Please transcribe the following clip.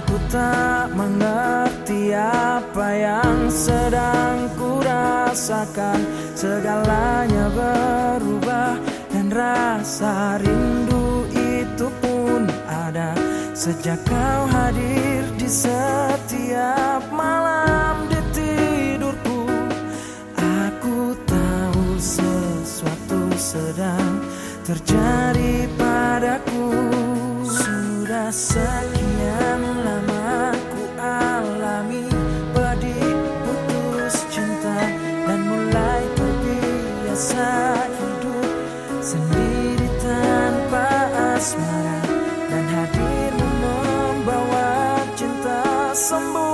Aku tak mengerti apa yang sedang kurasakan, Segalanya berubah dan rasa rindu itu pun ada. Sejak kau hadir di setiap malam di tidurku Aku tahu sesuatu sedang terjadi padaku. Sudah sekian lama ku alami pedih putus cinta Dan mulai terbiasa hidup sendiri tanpa asmara. Dan hadirmu membawa cinta sembuhkan